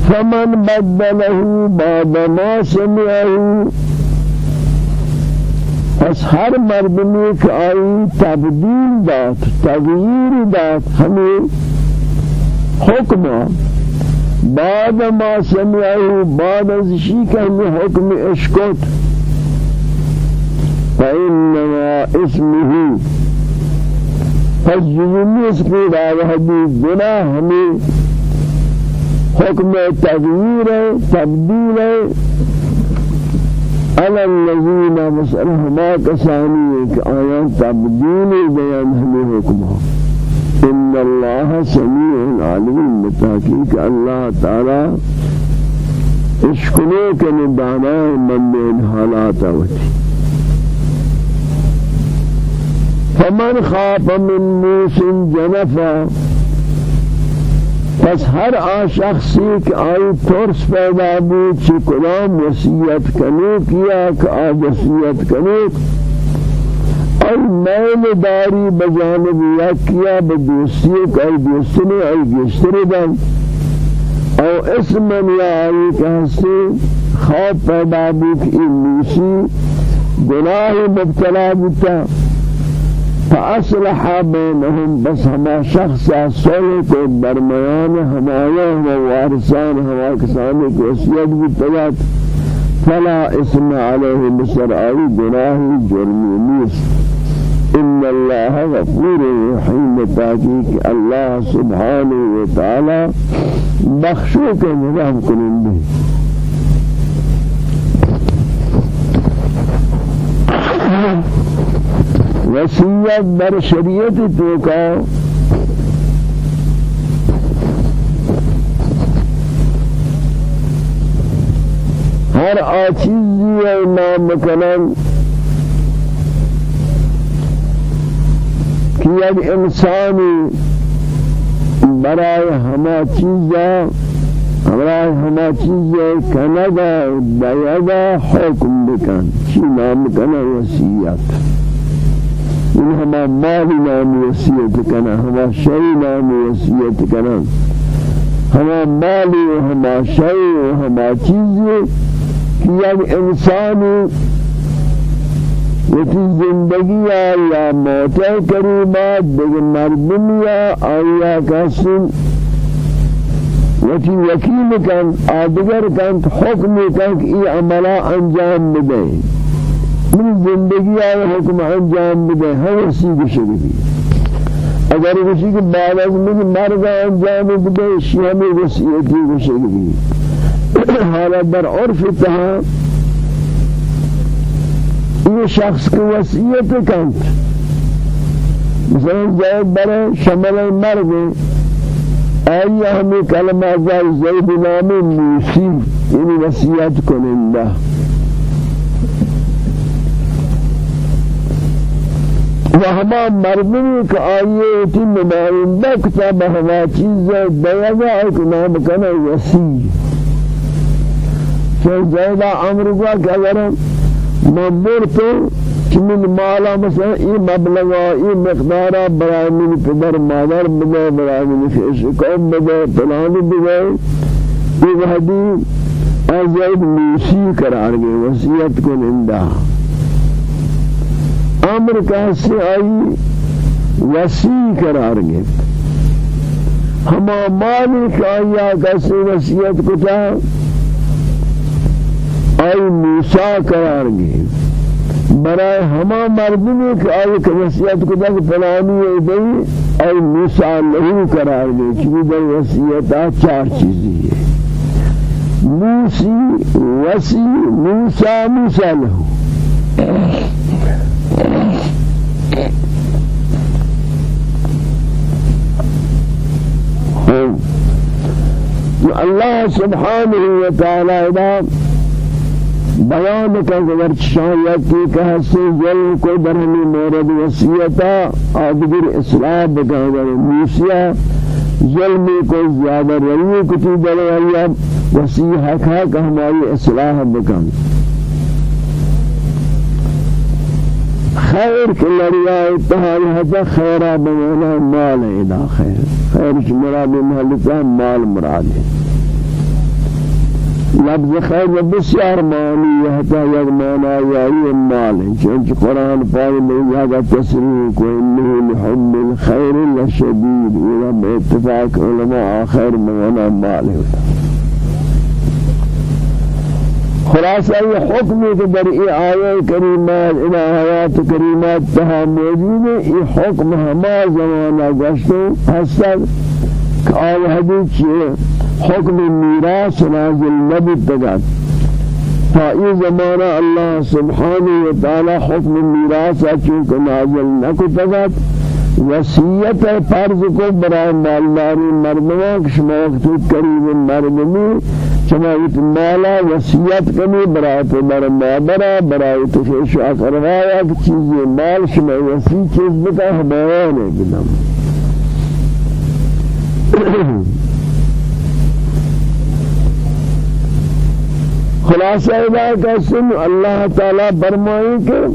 فمن بدله بعد ما سمعه پس هر مردمی که آئی تبدیل داد تغییر داد همین حکم بعد ما سمعه بعد از همین حکم اشکت. فإنما اسمه پس جزمی اس کی راوہ گناہ ہمیں حکم تغییر تبدیل على الذين مسألهما كساني كآيان تبديل بيان هم حكمها إن الله سميع عليم بتحقيق الله تعالى اشكلوك ندانا من بين حالات وتي فمن خاف من موس جنفا پس ہر آ شخصی کہ آئی ترس پیدا بود چی وسیعت کنو کیا کہ آ وسیعت کنو اور میل داری بجانب یا کیا بدوستی کہ آئی دوستنے آئی گشتر دن أو اسم یا آئی کہ ہستی خواب پیدا بود این مبتلا بودتا فأصلح بينهم بس هما شخص صلح درمیان ہمایا و وارثان ہوا کسانی کو وصیت بھی فلا اسم عليه بسر آئی گناہ جرمی نیس إن الله غفور رحيم. تاکیک الله سبحانه وتعالى بخشو کے نظام کنندے وصیت در شریعت تو کا ہر آچیزی امام کنن کہ یک انسانی برای ہما چیزا برای ہما چیزا کنگا دیگا حکم بکن. چی نام کنن وصیت. ان ہما مال نام وصیت کنا ہما شئی نام وصیت کنا ہما مال و ہما شئی و ہما چیز کہ یک انسانی یتی زندگی یا موت قریبات دیگر مردم یا آیا کسن یتی وکیل کن آدگر کن حکم کن ای عملہ انجام بدے من زندگی آئے حکم انجام بدے حوثی بشگی اگر کسی کے بعد از من مرد انجام بدے شیام وسیعتی حالت در عرف تہا یہ شخص کی وسیعت کند مثلا جائد برے شمل مرد آیا ہمیں کلمہ زال زید نام موسی؟ یعنی وصیت کنندہ و ہما مردمی کہ آئیے تی نمائندہ کتاب ہما چیز دیگا ایک نام کنا وسیع چون زیدہ عمر کو کہ مبور تو من مالا مثلا ای مبلغا ای مقدارا برای من پدر مادر بده برای من خیش قوم بده پلانی بده. ای وحدی ازید موسی قرار گئے وصیت کن اندہ أمر کیسے آئی وسیع قرار گئے ہما مالی کایا کیسے وصیت کتا آئی موسیٰ قرار گئے۔ برای ہما مردمی کہ آئی کہ وسیعت کو کہ فلانی ہے دی آئی موسیٰ لہو قرار دے چلی در وسیعتا چار چیزی ہے موسی وسی موسیٰ موسیٰ لہو۔ اللہ سبحانہ وتعالی بیان کا اگر شاید کی کہ سے جل کو برہمی مورد وصیتا آدگر اسلام بکا اگر موسیٰ ظلمی کو زیادہ روی کتی اللہ وسیع حق کہ ہماری اصلاح بکن خیر کے لڑیا اتحال حضا خیرہ بمانا مال ادا خیر۔ خیر مراد محلتا مال مراد ہے۔ لفظ خیر بسیار معنی حتی یک معنی یاری مال. چونچہ قرآن پاک میں یہاں تصریح کو انہی لحب الخیر لشدید. یہ باتفاق علماء خیر معنی مال خلاصہ یہ حکم ہے کہ در ای آیہ کریمات الہ آیات کریمات تہا موجود ہے یہ حکم ہما زمانہ گشتو حسد کہ آیہ حدیث حکم میراث نازل نبی تگات تا ای زمانہ اللہ سبحانہ و تعالی حکم میراث چونکہ نازل نکو تگات وصیت فرض کو برای مالداری مردمان کہ شما وقت قریب مردمی شما ایت مالا وصیت کنی برای پدر مادر برای تخیش و اقربایا کہ چیزی مال شما وصی چیز بتا ہمایانے بدم خلاصہ ادا کا سن اللہ تعالی فرمائے کہ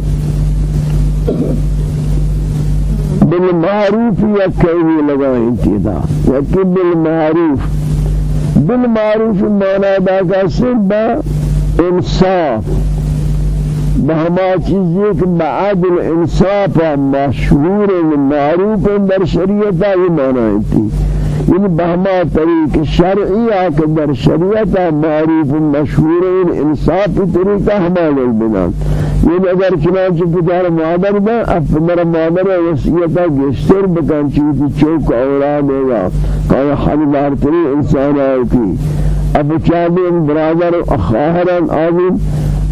بالمعروف یا کہوی لگائیں چیدا یا بالمعروف۔ بالمعروف معنی ادا کا سن با انصاف۔ بہما چیزیں کہ بعدل انصاف مشہور معروف در شریعت یہ معنی تھی این بهما طریق شرعی آکه در شریعت معروف مشهور این انصاف طریق همه بنا این اگر چنانچه پدر مادر با افدر مادر وصیتا گشتر بکن چیزی چوک أولاد یا. کایا حددار تری انسان آئی اب چاہتے برادر اخواہران آمین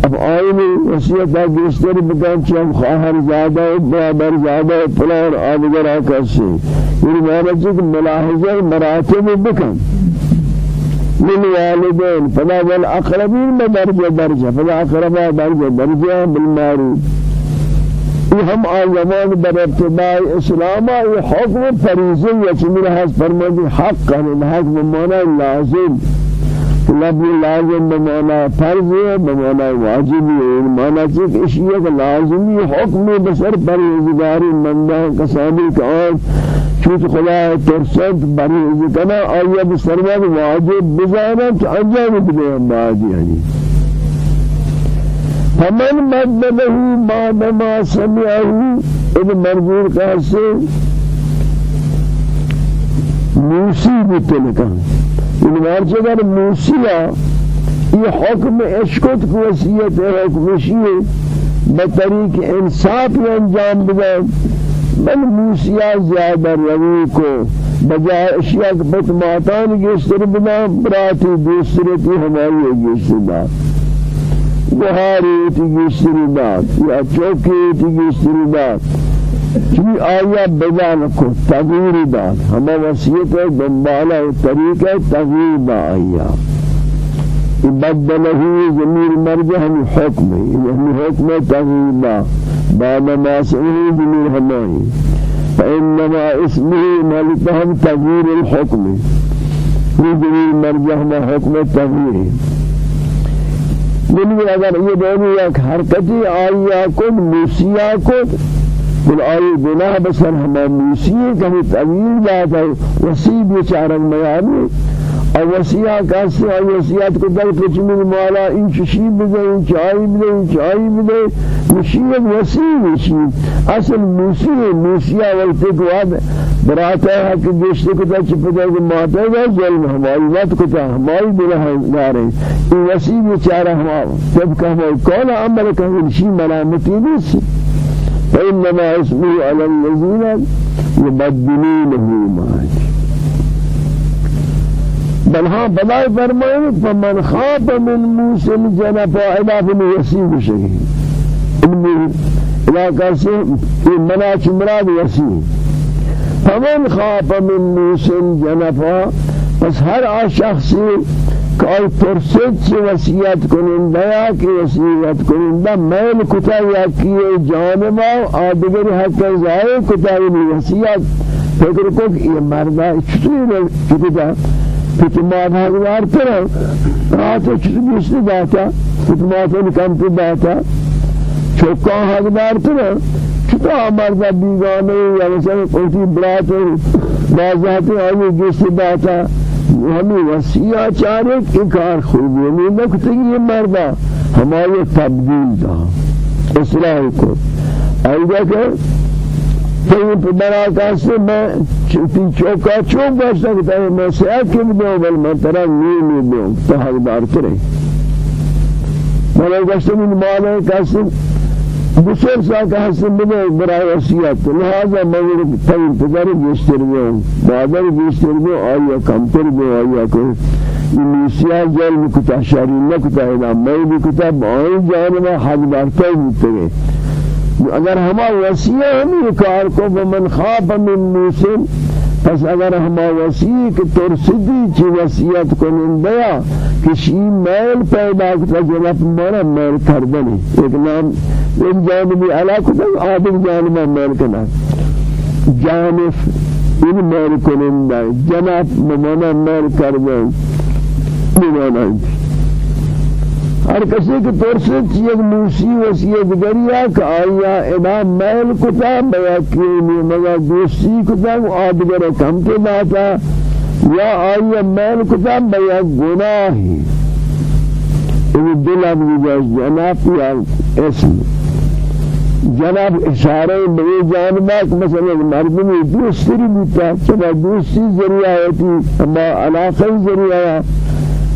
اب آئینی وصیت گشتر بکن چیم خواہر زیادہ برابر زیادہ پلار آدگر آکاسی یعنی مانا چک ملاحظہ مراتب بکن۔ من والدين فلا والأقربين بدرجة درجة فلا أقربا درجة درجة بالمعروف۔ هم آزمان بر ابتداء اسلام یہ حکم فریضی ہے چمی رہا فرمودی حق ہے حق بمانا لازم۔ لفظ لازم بمعنى فرض ہے بمعنى واجب ہے معنی چیز اشیاء کا لازمی حکم بسر پرہیزگاری مندہ کسانی کا چوت خدا ترسد پرہیز کنا آیا بسرمت واجب بزانا کہ انجام ہم باجی یعنی فمن بدله بعد ما سمعه ابن مرجور کا سے موسی بتلکان این وارچه در موسیہ یہ حکم عشقت کو وصیت ہے حکمشی بطریق انصاف انجام بدے بل موسیہ زیادہ روی کو. بجائے اشیاء کے بطماتان گیشتر بنا براتی دوسرتی ہماری گیشتر بات بہاری تی گیشتر بات یا چوکی تی گیشتر بات چی آیا بیان کو تغییر داد ہما وصیت دنبالہ طریقہ تغییر دا آیا بدله ضمير مرجع هم حكم يعني حكم تغيير بعد ما سئله ضمير همائي فإنما اسمه ملكهم تغيير الحكم ضمير مرجع ما حكم التغيير من اگر یہ دونوں ایک حرکتی آیا کن موسیہ کن بل آئی گناہ بسر ہما موسیہ کمی تغییر جاتا وسیع بیچارک میانی اور وسیعہ کسی اور وسیعت کو در کچھ مالا این چشی بدے این چائی بدے این چائی بدے مشیت وسیع مشی۔ اصل موسی موسیہ والتے کو اب براتا ہے کہ گشتے کو در چپتے کو ماتا ہے ظلم ہماری وقت کو تا ہماری دلہ دارے این وسیع بیچارہ ہمارا جب کہ ہمارے کون عمل کہ مشی ملامتی نہیں فإنما اسمه على الذين يبدلونه معك بل ها بلاي فرمائے فمن خاف من موسى الجنفا إلى فن يسيب شيء إلى قاسم مناك مراد يسيب فمن خاف من موسى الجنفا بس هر شخصی کار فرصت سے وصیت کنندہ یا کی وصیت کنندہ میل کتا یا کی جانبا آدگر حق ظاہر کتا یا وصیت. فکر کو کہ یہ مردہ چطور کتا فتمات حقدار تر رات چیز بیشتر داتا فتمات کم تو داتا چوکا حقدار تر چطور مرد بیگانه یا مثلا قلتی برات بازات آئی جس داتا ہمیں وسیع چارے کہ کار خوبی نکتے یہ مردہ ہمارے تبدیل دا۔ اصلاح کو آئیدہ کہ تو بنا کاسے میں چوتی چوکا چوک باشتا کہ میں سیاد کم دوں بل میں ترا نی نی دوں تو حقدار کرے۔ میں گشت من مالے کاسے بسر سا کہ حسن بنے برای وصیت لہذا میں تین پدر گشتر دوں بادر گشتر دوں آیا کمتر دوں آیا کہ نیسیا جل مکتا شاری نکتا ہے میں بھی کتاب آئی جانب حقدار تو بھی اگر ہما وسیع ہمیں کار کو من خواب من موسم پس اگر ہما وسیع کہ ترسدی چی وسیعت کنندیا کشی میل پیدا کتا جنب مارا میل کردنی. ایک نام ایک جانبی علاقہ کتا آدم جانبا میل کنا. جانب این میل کنندہ جنب ممانا میل کردن. ممانا انتی ہر کسی کے پرسد یک موسی وسیعت گریا کہ آیا ادا میل کتا بیا کیونی مگا دوستی کتا و آدگر کم کے باتا۔ یا آیا میل کتا بیا گناہی۔ این دل ابنی جاز جناب یا اسم۔ جناب اشارہ بے جانبات مثلا مردمی دوستی بیتا چبا دوستی ذریعہ ہوتی اما علاقی ذریعہ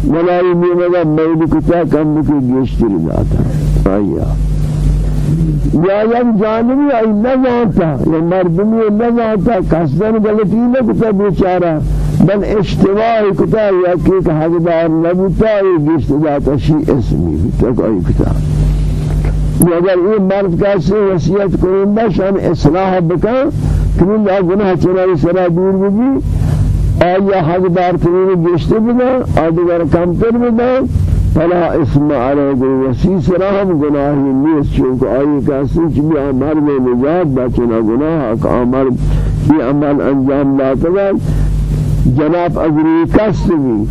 ملائی میمگا میل کتا کم کی گشتر داتا آیا یا یک جانبی ای نزانتا یا مردمی نزانتا کسدن غلطی نکتا بیچارا بل اشتباه کتا یا کہ حقدار نبوتا یا گشت داتا شی اسمی. تک آئی کتا اگر یہ مرد کسی وصیت کرندہ شان اصلاح بکا کنندہ گناہ چنائی سرا دور بگی؟ آیا حق دار تنین گشته بنا آدگر کمتر بنا فلا اسم علیه وسی سراهم گناهی نیست چونکه آئی کسی چبی عمر میں نجات بچنا گناہ که عمر یہ عمل انجام داتا جناب اجری کست بھی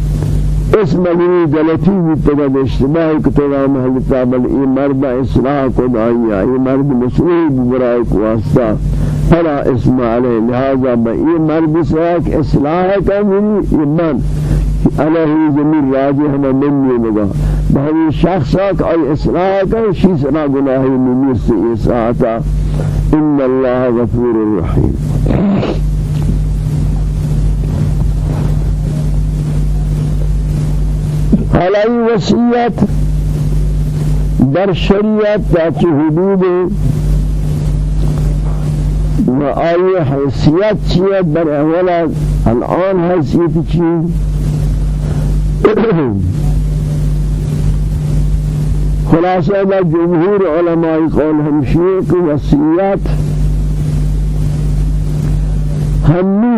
اسم علی غلطی بھی تگا اشتباہ کتگا محلتا بل ای مرد اصلاح کو دائی ای مرد مسئول برائے کو فلا اسم عليه لهذا بأي مرد سواك إصلاح كامل إيمان عليه جميل راجع هم مني مگا بهذه شخصك أي إصلاح كان شيء سنا گناهي من إساعتا إن الله غفور رحيم على وصيت در شریعت تا حدود. و آئی حیثیت چیت بر اولا الان حیثیت چی؟ خلاصہ با جمهور علماء قول ہمشیئے کی وسیعت ہمی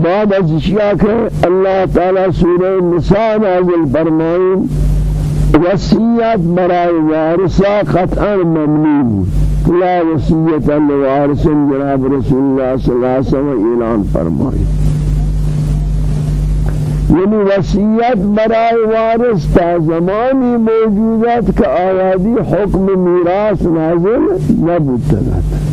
بعد از اشیاء کہ اللہ تعالی سورہ نساء نازل فرمائیں وصیت برای وارثا قطعا ممنون لا وصیت لوارث جناب رسول اللہ صلی اللہ علیہ وسلم اعلان فرمائیں. یعنی وصیت برای وارث تا زمانی موجودت که آیادی حکم میراث نازل نبود وقتی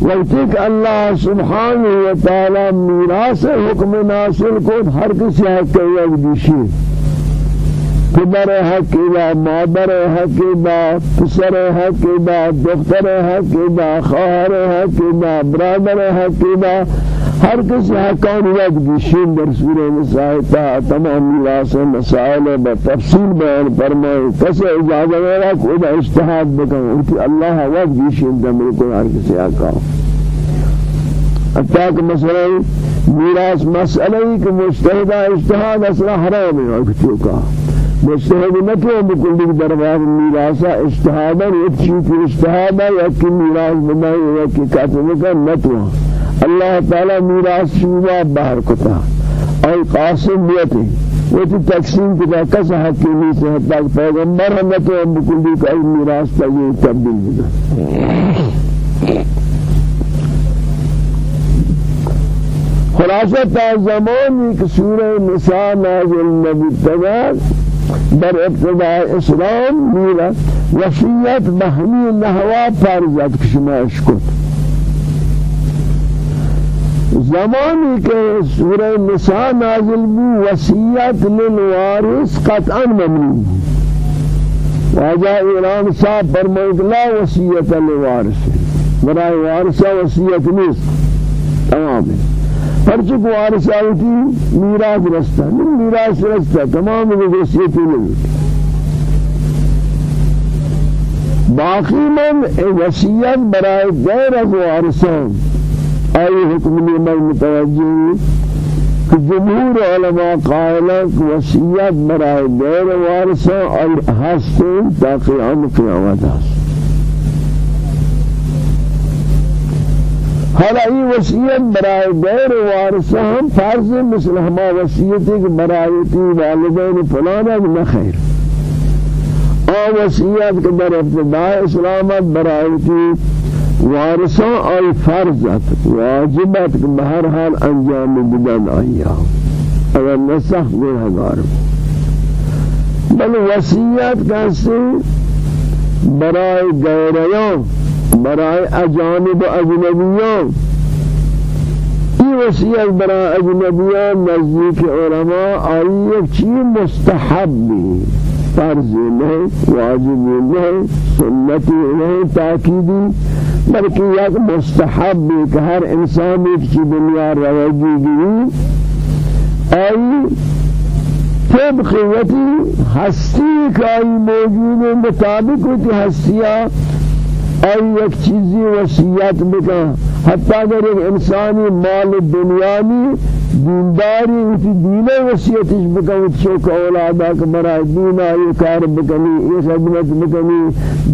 کہ اللہ سبحانہ و تعالی میراث حکم ناصل کو ہر کسی حق کے یک دیشی پدر حق با مادر حق با پسر حق با دختر حق با خواهر حق با برادر حق با ہر کسی حقان یاد گشین در سورہ تا تمام میراث مسائل بتفصیل بیان فرمائے کسی اجازت ہے کہ خود اجتہاد بکن اللہ وقت گشین دمر کو ہر کسی حقان حتى کہ مثلا میراث مسئلہ ہی کہ مجتہد اجتہاد أصلا حرام ہے کتیو کا مجتہد نہ کہ بکل دربار میراثا اجتہادا ایک چیز اجتہادا یا کہ میراث بنائے یا کہ کاتب کا نتوا اللہ تعالی میراث شوبہ باہر کتا. اور قاسم بیتے وہ تو تقسیم کتا کس حکیمی سے حتی پیغمبر ہم نتوا بکل کا میراث تبدیل بنا خلاصہ تا زمانی کہ سورہ نساء نازل نبی تگاد در ابتداء اسلام میرا وصیت بہمی نحوا فرزت کشماش کت زمانی کہ سورہ نساء نازل بو وصیت للوارث قطعا ممنون واجہ اعلان صاحب فرمائد لا وصیت للوارث. برای وارثہ وصیت نیست. تمام. ہے پرچک وارث آوتی میراث رستا من میراث رستا تمام وصیتی نہیں باقی من وصیت برای غیر از وارثان. آئی حکم نیمت متوجہ کہ جمهور علماء قائلت وصیت برای غیر وارثان اور ہستیں تا قیام قیامت ہست حالا این وصیت برای غیر وارث هم فرض مثل ہما وصیتی کہ برای تی والدین فلانا نہ خیر۔ آ وصیت کہ در ابتداء اسلامت برای تی وارثان آئی فرضت واجبت کہ بہر حال انجام بدن آیا. اگر نسخ گنہگار بل وصیت کسی برای غیریان برای اجانب و اجنبیان. این وصیت برای اجنبیان نزدیک علماء آئی یک چیز مستحبی فرض نہیں واجب نہیں سنتی نہیں تاکیدی. بلکہ یک مستحب کہ ہر انسان ایک چیز دنیا روجی گئی آئی طبق وتی ہستی کا موجود مطابق ہوتی ہستیاں ای یک چیزی وصیت بکن. حتی اگر ایک انسانی مال دنیاوی دینداری اسی دین وصیتش بکن چوک اولادا کہ برای دین آئی کار بکنی یہ خدمت بکنی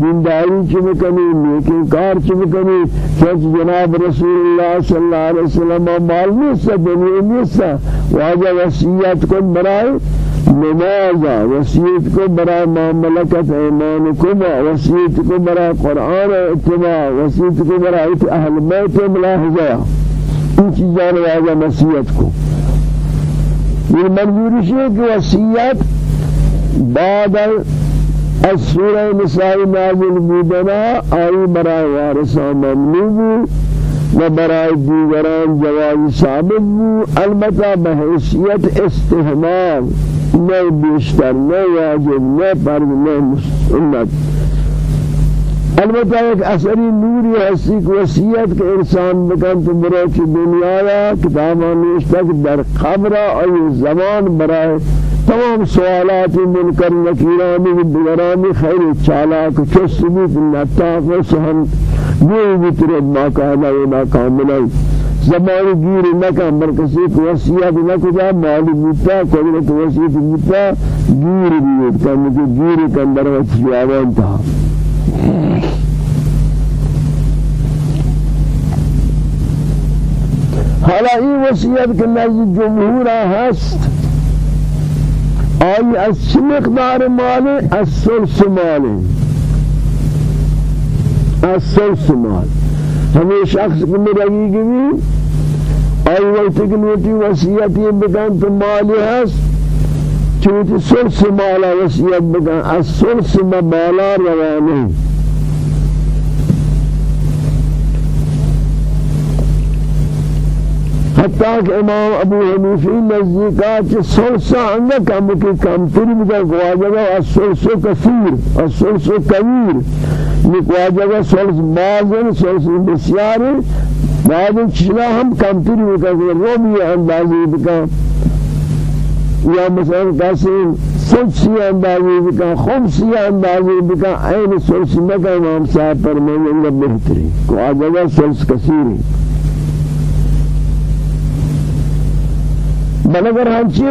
دینداری چی بکنی نیکی کار چی بکنی چونچ جناب رسول اللہ صلی اللہ علیہ وسلم مال نیسا دنیا نیسا واجہ وصیت کن برای نمازا وصیت کو برای معاملکت ایمانکم وصیت کو برای قرآن اتباع وصیت کو برای اہل بیت ملاحظہ۔ این چیزان واجہ وصیت کو۔ یہ منظورش ہے کہ وصیت بعد از سورہ نساء نازل بودنا آئی برای وارثان ممنوع و برای دیگران جواز ثابت بو۔ البته به حیثیت استهمام نه بیشتر نه واجب نه فرض نه سنت. البته ایک اثری نوری هستی که وصیت که انسان بکن تو برای چی دنیا یا کتابان نوشتا که در قبر ای زمان برای تمام سوالات منکر نکیرانی دیگرانی خیر چالاک چست بیت نتاق و یہ بیترد ما کہنا و ما زمان گیر نکن بر کسی کو وصیت نہ کجا مال بیتا قدرت وصیت بیتا گیر بیت کہ مجھے گیر کے اندر وصیت تھا حالا این وصیت که نزد جمهور هست آئی از چه مقدار مال از سلس مال از سلس مال ہمیں شخص کو مرگی گی آئی وقت کہ نوٹی وصیتی بکن تو مالی هست. چوتی سلس مالا وصیت بکن از سلس مبالا روانه حتی کہ امام ابو حنیفی نزدیکات سلسہ اندہ کم کی کم تری بکر گواجگا السلسو کثیر السلسو کبیر. نکواجگا سلس بازن سلس بسیار بعد چلا ہم کم تری بکر رو بھی اندازی بکر یا مثلا کسی سلسی اندازی بکر خمسی اندازی بکر این سلسی مکہ امام صاحب پر میں یہ بہتری گواجگا سلس کثیری. بل اگر ہنچی